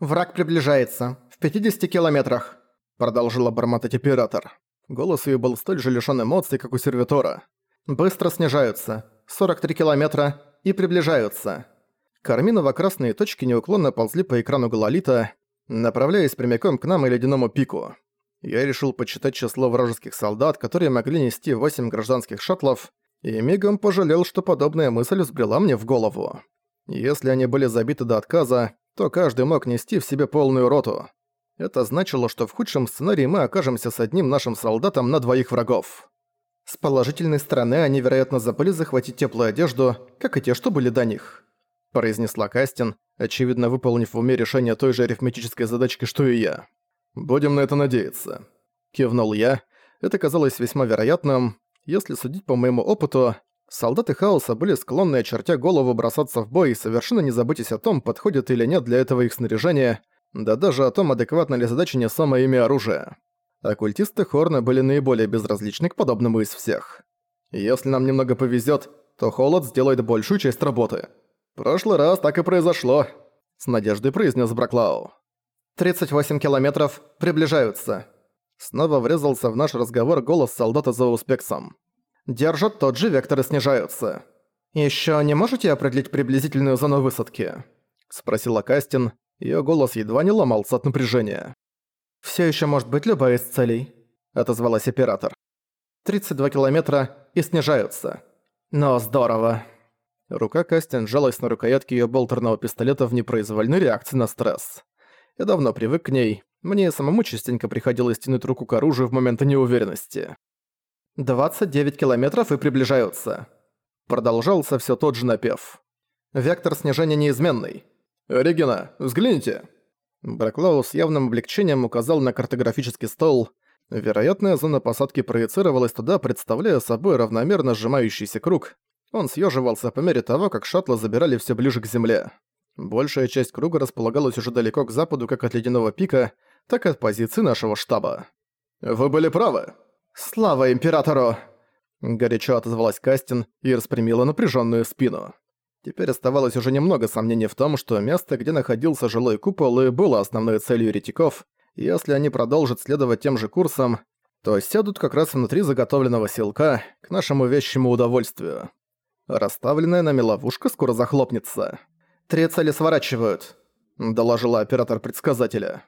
«Враг приближается. В 50 километрах», — продолжила бормотать оператор. Голос её был столь же лишён эмоций, как у сервитора. «Быстро снижаются. 43 километра. И приближаются». Карминово-красные точки неуклонно ползли по экрану гололита, направляясь прямиком к нам и ледяному пику. Я решил почитать число вражеских солдат, которые могли нести 8 гражданских шаттлов, и мигом пожалел, что подобная мысль взбрела мне в голову. Если они были забиты до отказа, то каждый мог нести в себе полную роту. Это значило, что в худшем сценарии мы окажемся с одним нашим солдатом на двоих врагов. С положительной стороны они, вероятно, забыли захватить теплую одежду, как и те, что были до них произнесла Кастин, очевидно выполнив в уме решение той же арифметической задачки, что и я. «Будем на это надеяться». Кивнул я. Это казалось весьма вероятным. Если судить по моему опыту, солдаты Хаоса были склонны, очертя голову, бросаться в бой, совершенно не заботясь о том, подходит или нет для этого их снаряжение, да даже о том, адекватно ли задача не самое имя оружия. Оккультисты Хорна были наиболее безразличны к подобному из всех. Если нам немного повезет, то Холод сделает большую часть работы. «Прошлый раз так и произошло», — с надеждой произнес Браклау. «38 километров приближаются». Снова врезался в наш разговор голос солдата за успексом. «Держат тот же вектор и снижаются». «Ещё не можете определить приблизительную зону высадки?» — спросила Кастин. Её голос едва не ломался от напряжения. «Всё ещё может быть любая из целей», — отозвалась оператор. «32 километра и снижаются». «Но здорово». Рука Кастин сжалась на рукоятке её болтерного пистолета в непроизвольной реакции на стресс. Я давно привык к ней, мне самому частенько приходилось тянуть руку к оружию в моменты неуверенности. «29 километров и приближаются». Продолжался всё тот же напев. «Вектор снижения неизменный». «Регина, взгляните!» Браклау с явным облегчением указал на картографический стол. Вероятная зона посадки проецировалась туда, представляя собой равномерно сжимающийся круг, он съеживался по мере того, как шаттлы забирали все ближе к земле. Большая часть круга располагалась уже далеко к западу как от ледяного пика, так и от позиции нашего штаба. «Вы были правы!» «Слава Императору!» Горячо отозвалась Кастин и распрямила напряженную спину. Теперь оставалось уже немного сомнений в том, что место, где находился жилой купол, и было основной целью еретиков. Если они продолжат следовать тем же курсом, то сядут как раз внутри заготовленного силка к нашему вещему удовольствию. Расставленная нами ловушка скоро захлопнется. «Три цели сворачивают», — доложила оператор предсказателя.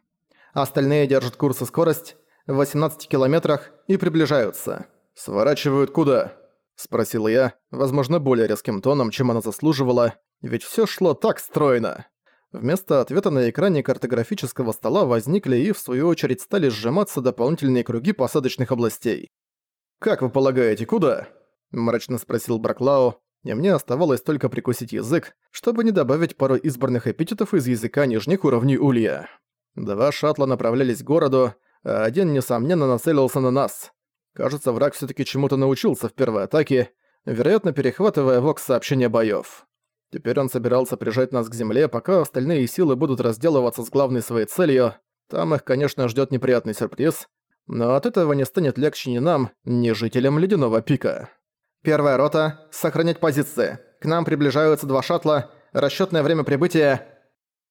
«Остальные держат курс и скорость в 18 километрах и приближаются». «Сворачивают куда?» — спросил я, возможно, более резким тоном, чем она заслуживала, ведь всё шло так стройно. Вместо ответа на экране картографического стола возникли и, в свою очередь, стали сжиматься дополнительные круги посадочных областей. «Как вы полагаете, куда?» – мрачно спросил Браклау, и мне оставалось только прикусить язык, чтобы не добавить пару избранных эпитетов из языка нижних уровней Улья. Два шаттла направлялись к городу, а один, несомненно, нацелился на нас. Кажется, враг все таки чему-то научился в первой атаке, вероятно, перехватывая вокс сообщения боёв. Теперь он собирался прижать нас к земле, пока остальные силы будут разделываться с главной своей целью. Там их, конечно, ждёт неприятный сюрприз, но от этого не станет легче ни нам, ни жителям Ледяного Пика. Первая рота – сохранять позиции. К нам приближаются два шаттла. Расчётное время прибытия...»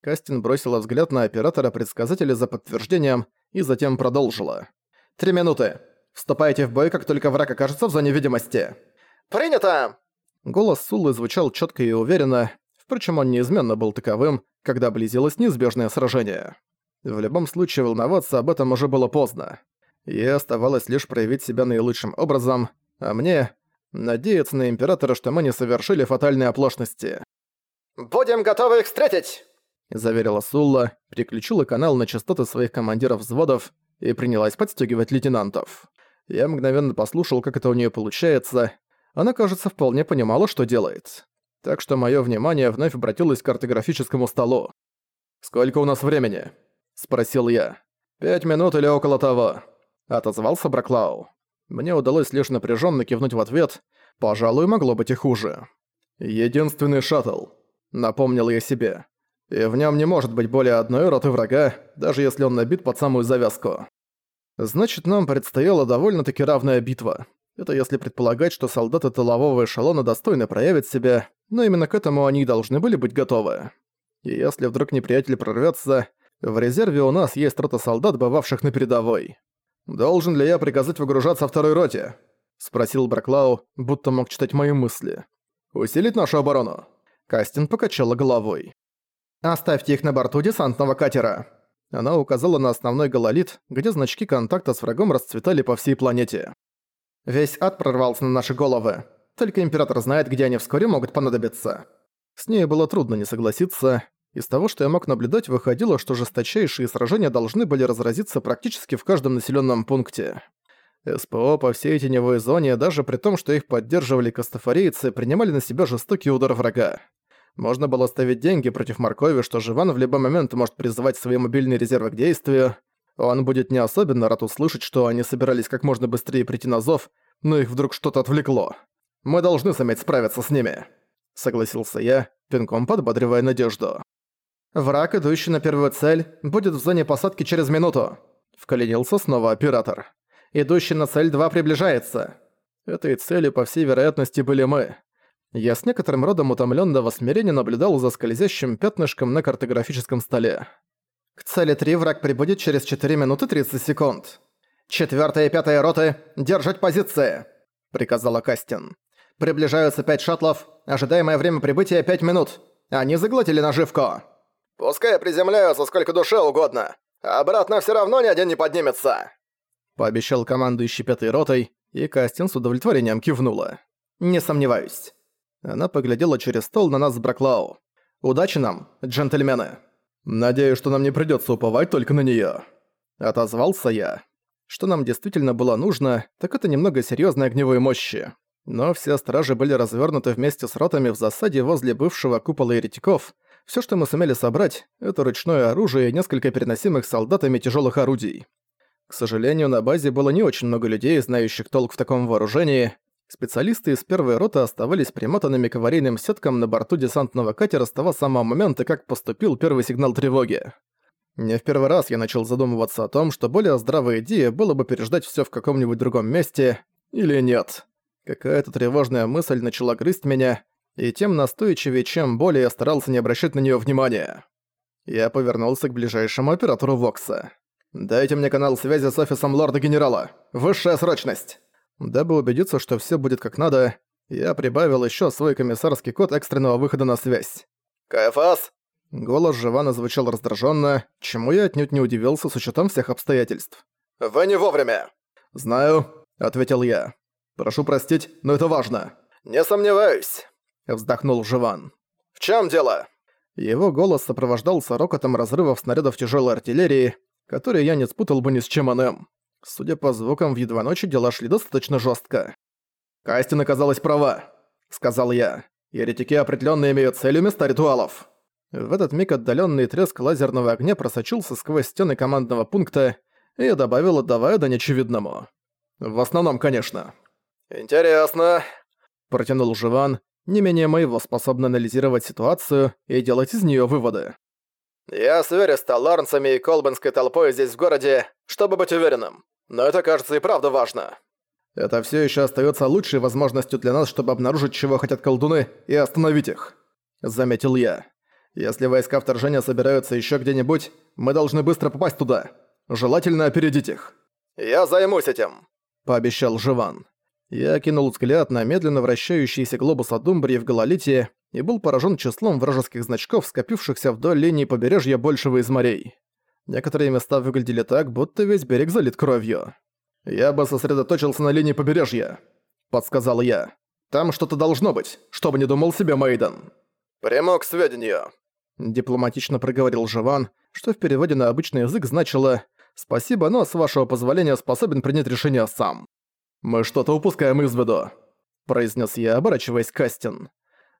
Кастин бросила взгляд на оператора-предсказателя за подтверждением и затем продолжила. «Три минуты. Вступайте в бой, как только враг окажется в зоне видимости». «Принято!» Голос Суллы звучал чётко и уверенно, впрочем, он неизменно был таковым, когда близилось неизбежное сражение. В любом случае, волноваться об этом уже было поздно. Ей оставалось лишь проявить себя наилучшим образом, а мне Надеяться на Императора, что мы не совершили фатальной оплошности. «Будем готовы их встретить!» Заверила Сулла, переключила канал на частоты своих командиров взводов и принялась подстегивать лейтенантов. Я мгновенно послушал, как это у нее получается. Она, кажется, вполне понимала, что делает. Так что мое внимание вновь обратилось к картографическому столу. «Сколько у нас времени?» – спросил я. «Пять минут или около того», – отозвался Браклау. Мне удалось лишь напряженно кивнуть в ответ. Пожалуй, могло быть и хуже. «Единственный шаттл», — напомнил я себе. «И в нем не может быть более одной роты врага, даже если он набит под самую завязку». Значит, нам предстояла довольно-таки равная битва. Это если предполагать, что солдаты тылового эшелона достойно проявят себя, но именно к этому они и должны были быть готовы. И если вдруг неприятель прорвется, В резерве у нас есть рота солдат, бывавших на передовой. «Должен ли я приказать выгружаться второй роте?» — спросил Браклау, будто мог читать мои мысли. «Усилить нашу оборону?» Кастин покачала головой. «Оставьте их на борту десантного катера». Она указала на основной гололит, где значки контакта с врагом расцветали по всей планете. «Весь ад прорвался на наши головы. Только Император знает, где они вскоре могут понадобиться». С ней было трудно не согласиться. Из того, что я мог наблюдать, выходило, что жесточайшие сражения должны были разразиться практически в каждом населенном пункте. СПО по всей теневой зоне, даже при том, что их поддерживали кастафорейцы, принимали на себя жестокий удар врага. Можно было ставить деньги против моркови, что Живан в любой момент может призывать свои мобильные резервы к действию. Он будет не особенно рад услышать, что они собирались как можно быстрее прийти на зов, но их вдруг что-то отвлекло. Мы должны суметь справиться с ними. Согласился я, пинком подбадривая надежду. «Враг, идущий на первую цель, будет в зоне посадки через минуту», — вкаленился снова оператор. «Идущий на цель 2 приближается». Этой целью, по всей вероятности, были мы. Я с некоторым родом утомленного смирения наблюдал за скользящим пятнышком на картографическом столе. К цели 3 враг прибудет через 4 минуты 30 секунд. «Четвёртая и пятая роты, держать позиции!» — приказала Кастин. «Приближаются пять шаттлов, ожидаемое время прибытия 5 минут. Они заглотили наживку!» «Пускай приземляются сколько душе угодно. Обратно все равно ни один не поднимется!» Пообещал командующий пятой ротой, и Кастин с удовлетворением кивнула. «Не сомневаюсь». Она поглядела через стол на нас с Браклау. «Удачи нам, джентльмены!» «Надеюсь, что нам не придётся уповать только на неё». Отозвался я. Что нам действительно было нужно, так это немного серьёзной огневой мощи. Но все стражи были развернуты вместе с ротами в засаде возле бывшего купола еретиков. Все, что мы сумели собрать, это ручное оружие и несколько переносимых солдатами тяжелых орудий. К сожалению, на базе было не очень много людей, знающих толк в таком вооружении, Специалисты из первой роты оставались примотанными к аварийным сеткам на борту десантного катера с того самого момента, как поступил первый сигнал тревоги. Не в первый раз я начал задумываться о том, что более здравая идея было бы переждать всё в каком-нибудь другом месте, или нет. Какая-то тревожная мысль начала грызть меня, и тем настойчивее, чем более я старался не обращать на неё внимания. Я повернулся к ближайшему оператору Вокса. «Дайте мне канал связи с офисом лорда-генерала. Высшая срочность!» Дабы убедиться, что все будет как надо, я прибавил еще свой комиссарский код экстренного выхода на связь. «КФАС!» Голос Живана звучал раздраженно, чему я отнюдь не удивился с учетом всех обстоятельств. «Вы не вовремя!» «Знаю», — ответил я. «Прошу простить, но это важно». «Не сомневаюсь», — вздохнул Живан. «В чем дело?» Его голос сопровождался рокотом разрывов снарядов тяжелой артиллерии, которые я не спутал бы ни с чем иным. Судя по звукам, в едва ночи дела шли достаточно жестко. «Кастин оказалась права», — сказал я. «Еретики определенно имеют целью места ритуалов». В этот миг отдаленный треск лазерного огня просочился сквозь стены командного пункта, и добавил, отдавая до нечевидному. «В основном, конечно». «Интересно», — протянул Живан, не менее моего способный анализировать ситуацию и делать из нее выводы. «Я сверюсь с таларнцами и колбанской толпой здесь в городе, чтобы быть уверенным. Но это, кажется, и правда важно». «Это все еще остается лучшей возможностью для нас, чтобы обнаружить, чего хотят колдуны, и остановить их», — заметил я. «Если войска вторжения собираются еще где-нибудь, мы должны быстро попасть туда. Желательно опередить их». «Я займусь этим», — пообещал Живан. Я кинул взгляд на медленно вращающийся глобус Адумбрии в Гололите и был поражен числом вражеских значков, скопившихся вдоль линии побережья большего из морей. Некоторые места выглядели так, будто весь берег залит кровью. «Я бы сосредоточился на линии побережья», — подсказал я. «Там что-то должно быть, чтобы не думал себе Мейден». «Приму к сведению», — дипломатично проговорил Живан, что в переводе на обычный язык значило «Спасибо, но, с вашего позволения, способен принять решение сам». «Мы что-то упускаем из виду», — произнес я, оборачиваясь к Кастин.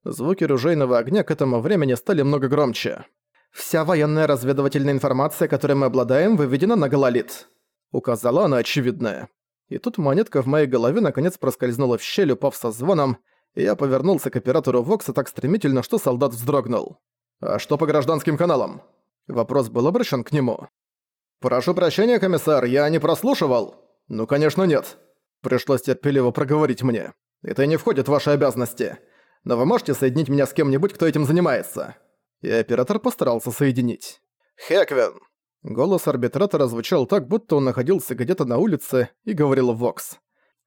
Звуки ружейного огня к этому времени стали много громче. «Вся военная разведывательная информация, которой мы обладаем, выведена на гололит», — указала она очевидное. И тут монетка в моей голове наконец проскользнула в щель, упав со звоном, и я повернулся к оператору Вокса так стремительно, что солдат вздрогнул. «А что по гражданским каналам?» Вопрос был обращен к нему. «Прошу прощения, комиссар, я не прослушивал?» «Ну, конечно, нет». Пришлось терпеливо проговорить мне. «Это не входит в ваши обязанности но вы можете соединить меня с кем-нибудь, кто этим занимается?» И оператор постарался соединить. «Хеквин», Голос арбитратора звучал так, будто он находился где-то на улице и говорил «Вокс».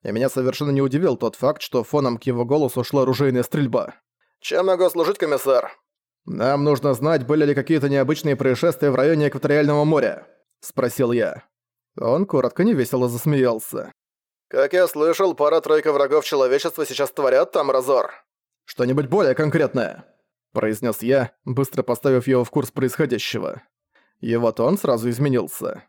И меня совершенно не удивил тот факт, что фоном к его голосу шла оружейная стрельба. «Чем могу служить, комиссар?» «Нам нужно знать, были ли какие-то необычные происшествия в районе Экваториального моря», — спросил я. Он коротко невесело засмеялся. «Как я слышал, пара-тройка врагов человечества сейчас творят там разор». «Что-нибудь более конкретное», — произнес я, быстро поставив его в курс происходящего. Его тон сразу изменился.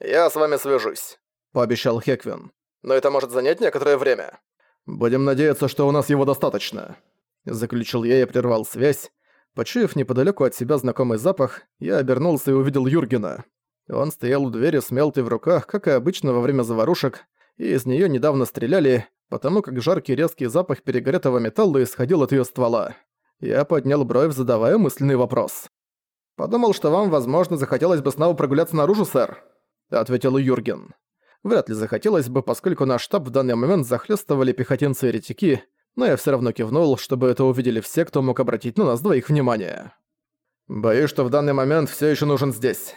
«Я с вами свяжусь», — пообещал Хеквин. «Но это может занять некоторое время». «Будем надеяться, что у нас его достаточно», — заключил я и прервал связь. Почуяв неподалеку от себя знакомый запах, я обернулся и увидел Юргена. Он стоял у двери с мелтой в руках, как и обычно во время заварушек, и из нее недавно стреляли, потому как жаркий резкий запах перегретого металла исходил от ее ствола. Я поднял бровь, задавая мысленный вопрос. «Подумал, что вам, возможно, захотелось бы снова прогуляться наружу, сэр», — ответил Юрген. Вряд ли захотелось бы, поскольку наш штаб в данный момент захлестывали пехотинцы-еретики, но я все равно кивнул, чтобы это увидели все, кто мог обратить на нас двоих внимание. «Боюсь, что в данный момент все еще нужен здесь»,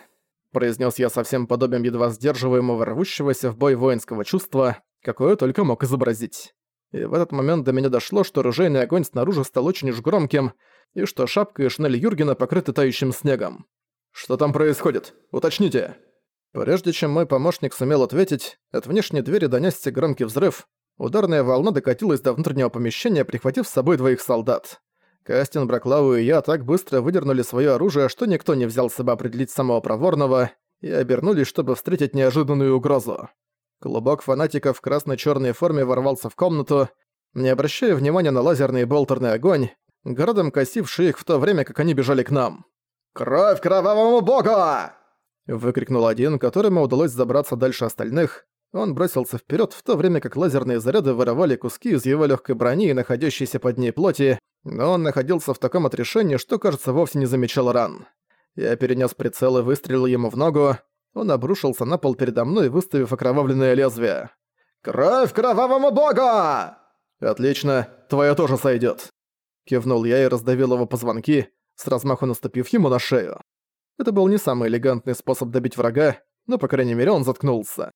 произнес я совсем подобием едва сдерживаемого рвущегося в бой воинского чувства, какое только мог изобразить. И в этот момент до меня дошло, что ружейный огонь снаружи стал очень уж громким, и что шапка и шнель Юргена покрыты тающим снегом. «Что там происходит? Уточните!» Прежде чем мой помощник сумел ответить, от внешней двери донёсся громкий взрыв, ударная волна докатилась до внутреннего помещения, прихватив с собой двоих солдат. Кастин, Браклау и я так быстро выдернули своё оружие, что никто не взялся бы определить самого проворного, и обернулись, чтобы встретить неожиданную угрозу. Клубок фанатиков в красно-чёрной форме ворвался в комнату, не обращая внимания на лазерный и болтерный огонь, городом косивший их в то время, как они бежали к нам. «Кровь кровавому богу!» Выкрикнул один, которому удалось забраться дальше остальных. Он бросился вперед, в то время как лазерные заряды вырывали куски из его легкой брони и находящейся под ней плоти, но он находился в таком отрешении, что, кажется, вовсе не замечал ран. Я перенес прицел и выстрелил ему в ногу, он обрушился на пол передо мной, выставив окровавленное лезвие. «Кровь кровавому богу!» «Отлично, твоя тоже сойдет. Кивнул я и раздавил его позвонки, с размаху наступив ему на шею. Это был не самый элегантный способ добить врага, но, по крайней мере, он заткнулся.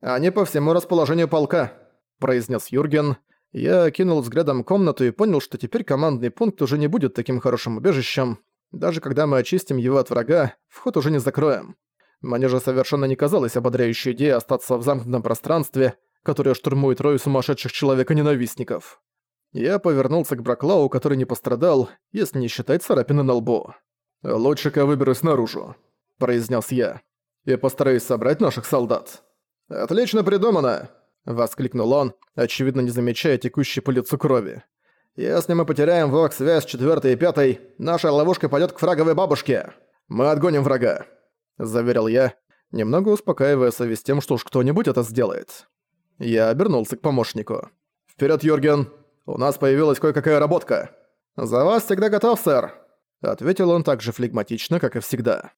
«Они по всему расположению полка», — произнес Юрген. Я кинул взглядом комнату и понял, что теперь командный пункт уже не будет таким хорошим убежищем. Даже когда мы очистим его от врага, вход уже не закроем. Мне же совершенно не казалось ободряющей идеей остаться в замкнутом пространстве, которое штурмует рой сумасшедших человека-ненавистников. Я повернулся к Браклау, который не пострадал, если не считать царапины на лбу. «Лучше-ка выберусь наружу», — произнес я. «И постараюсь собрать наших солдат». «Отлично придумано!» — воскликнул он, очевидно не замечая текущей по лицу крови. «Если мы потеряем ВОК-связь четвёртой и пятой, наша ловушка пойдёт к фраговой бабушке. Мы отгоним врага заверил я, немного успокаивая совесть тем, что уж кто-нибудь это сделает. Я обернулся к помощнику. «Вперёд, Юрген! У нас появилась кое-какая работка!» «За вас всегда готов, сэр!» Ответил он так же флегматично, как и всегда.